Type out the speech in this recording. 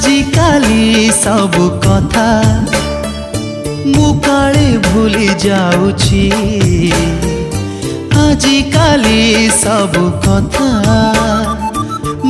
ଆଜିକାଲି ସବୁ କଥା ମୁଁ କାଳେ ଭୁଲି ଯାଉଛି ଆଜିକାଲି ସବୁ କଥା